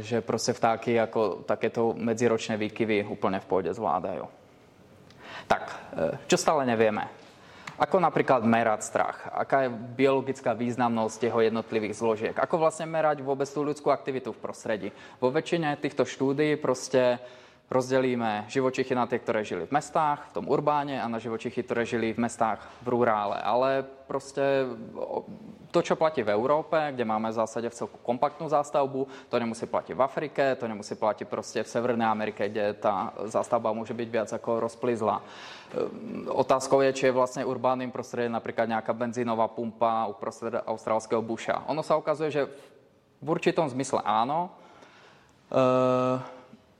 B: že proste vtáky ako takéto medziročné výkyvy úplne v pôde zvládajú. Tak, e, čo stále nevieme? Ako napríklad merať strach? Aká je biologická významnosť jeho jednotlivých zložiek? Ako vlastne merať vôbec tú ľudskú aktivitu v prostredí? Vo väčšine týchto štúdií proste rozdelíme živočichy na tie, ktoré žili v mestách, v tom urbáne a na živočichy, ktoré žili v mestách v rurále. Ale proste to, čo platí v Európe, kde máme v zásade v celku kompaktnú zástavbu, to nemusí platiť v Afrike, to nemusí platiť proste v Severnej Amerike, kde tá zástavba môže byť viac ako rozplizla. Ehm, otázkou je, či je vlastne urbánnym prostredím napríklad nejaká benzínová pumpa uprostred austrálskeho buša. Ono sa ukazuje, že v určitom zmysle áno. Ehm,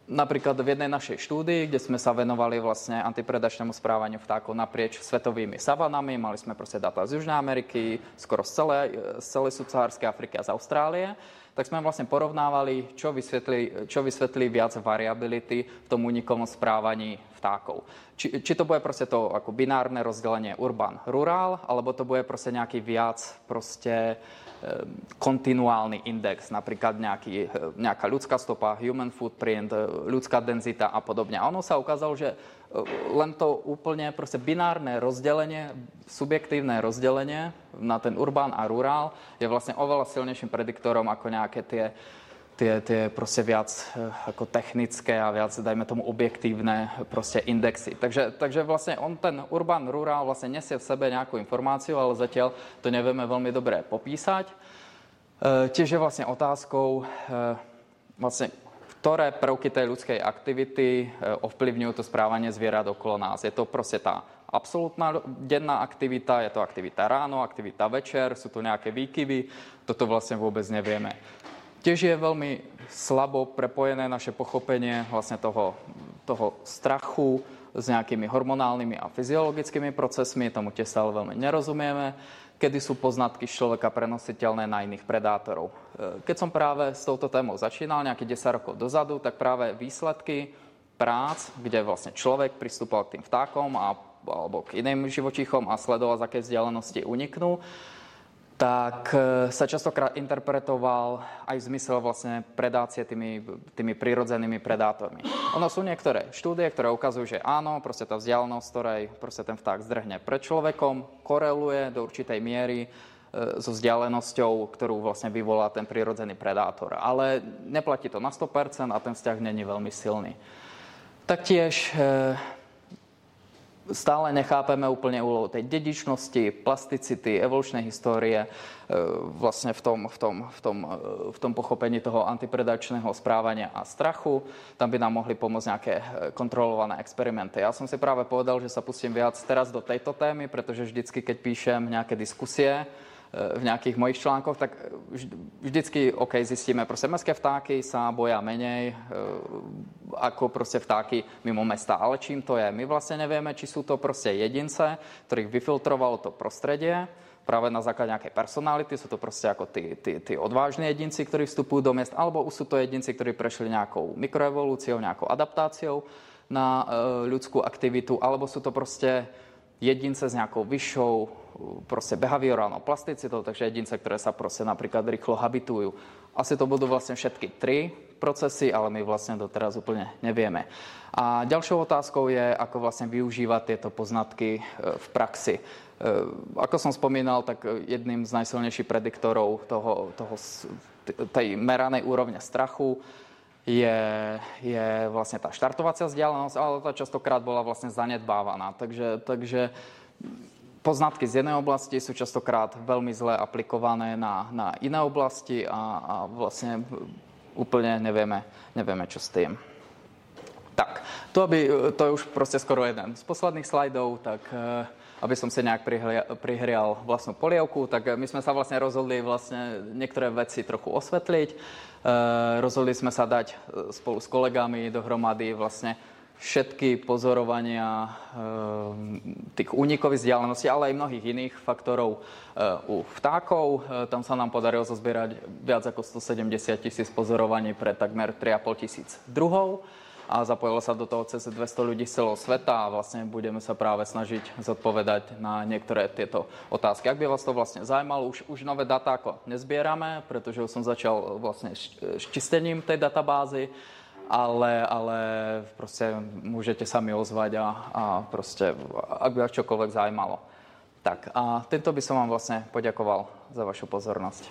B: Napríklad v jednej našej štúdii, kde sme sa venovali vlastne antipredačnému správaniu vtákov naprieč svetovými savanami, mali sme proste data z Južnej Ameriky, skoro z celej, z celej subsahárskej Afriky a z Austrálie, tak sme vlastne porovnávali, čo vysvetlí, čo vysvetlí viac variability v tom unikovom správaní vtákov. Či, či to bude proste to ako binárne rozdelenie urban-rural, alebo to bude proste nejaký viac proste Ehm, kontinuálny index, napríklad nejaký, eh, nejaká ľudská stopa, human footprint, eh, ľudská denzita a podobne. A ono sa ukázalo, že eh, len to úplne proste binárne rozdelenie, subjektívne rozdelenie na ten urbán a rurál je vlastne oveľa silnejším prediktorom ako nejaké tie tie, tie proste viac eh, ako technické a viac, dajme tomu, objektívne proste indexy. Takže, takže vlastne on, ten urban rural vlastne nesie v sebe nejakú informáciu, ale zatiaľ to nevieme veľmi dobre popísať. E, tiež je vlastne otázkou, e, vlastne, ktoré prvky tej ľudskej aktivity ovplyvňujú to správanie zvierat okolo nás. Je to proste tá absolútna denná aktivita, je to aktivita ráno, aktivita večer, sú tu nejaké výkyvy, toto vlastne vôbec nevieme. Tiež je veľmi slabo prepojené naše pochopenie vlastne toho, toho strachu s nejakými hormonálnymi a fyziologickými procesmi, tomu tiež stále veľmi nerozumieme, kedy sú poznatky z človeka prenositeľné na iných predátorov. E, keď som práve s touto témou začínal nejakých 10 rokov dozadu, tak práve výsledky prác, kde vlastne človek pristúpal k tým vtákom a, alebo k iným živočíchom a sledoval, z aké vzdialenosti uniknú, tak e, sa častokrát interpretoval aj v zmysle vlastne predácie tými, tými prirodzenými predátormi. Ono sú niektoré štúdie, ktoré ukazujú, že áno, proste tá vzdialenosť, ktorej proste ten vták zdrhne pred človekom, koreluje do určitej miery e, so vzdialenosťou, ktorú vlastne vyvolá ten prirodzený predátor. Ale neplatí to na 100% a ten vzťah není veľmi silný. Taktiež e, stále nechápeme úplne úlohu tej dedičnosti, plasticity, evolučnej histórie, e, vlastne v tom, v, tom, v, tom, e, v tom pochopení toho antipredačného správania a strachu. Tam by nám mohli pomôcť nejaké e, kontrolované experimenty. Ja som si práve povedal, že sa pustím viac teraz do tejto témy, pretože vždycky, keď píšem nejaké diskusie, v nejakých mojich článkoch, tak vždycky, OK, zistíme, proste mestské vtáky sa boja menej e, ako proste vtáky mimo mesta. Ale čím to je? My vlastne nevieme, či sú to proste jedince, ktorých vyfiltrovalo to prostredie, práve na základe nejakej personality, sú to proste ako tí, tí, tí odvážni jedinci, ktorí vstupujú do miest, alebo už sú to jedinci, ktorí prešli nejakou mikroevolúciou, nejakou adaptáciou na e, ľudskú aktivitu, alebo sú to proste jedince s nejakou vyššou proste behaviorálnou plasticitou, takže jedince, ktoré sa proste napríklad rýchlo habitujú. Asi to budú vlastne všetky tri procesy, ale my vlastne to teraz úplne nevieme. A ďalšou otázkou je, ako vlastne využívať tieto poznatky e, v praxi. E, ako som spomínal, tak jedným z najsilnejších prediktorov toho, toho, tej meranej úrovne strachu je, je vlastne tá štartovacia vzdialenosť, ale tá častokrát bola vlastne zanedbávaná. Takže, takže poznatky z jednej oblasti sú častokrát veľmi zle aplikované na, na iné oblasti a, a vlastne úplne nevieme, nevieme, čo s tým. Tak, to, aby, to je už proste skoro jeden z posledných slajdov, tak eh, aby som si nejak prihrial vlastnú polievku, tak my sme sa vlastne rozhodli vlastne niektoré veci trochu osvetliť. E, rozhodli sme sa dať e, spolu s kolegami dohromady vlastne všetky pozorovania e, tých únikových vzdialeností, ale aj mnohých iných faktorov u vtákov. Tam sa nám podarilo zozbierať viac ako 170 tisíc pozorovaní pre takmer 3,5 tisíc druhov a zapojilo sa do toho cez 200 ľudí z celého sveta a vlastne budeme sa práve snažiť zodpovedať na niektoré tieto otázky. Ak by vás to vlastne zaujímalo, už, už nové data ako nezbierame, pretože som začal vlastne s čistením tej databázy, ale, ale proste môžete sa mi ozvať a, a proste, ak by vás čokoľvek zaujímalo. Tak a tento by som vám vlastne poďakoval za vašu pozornosť.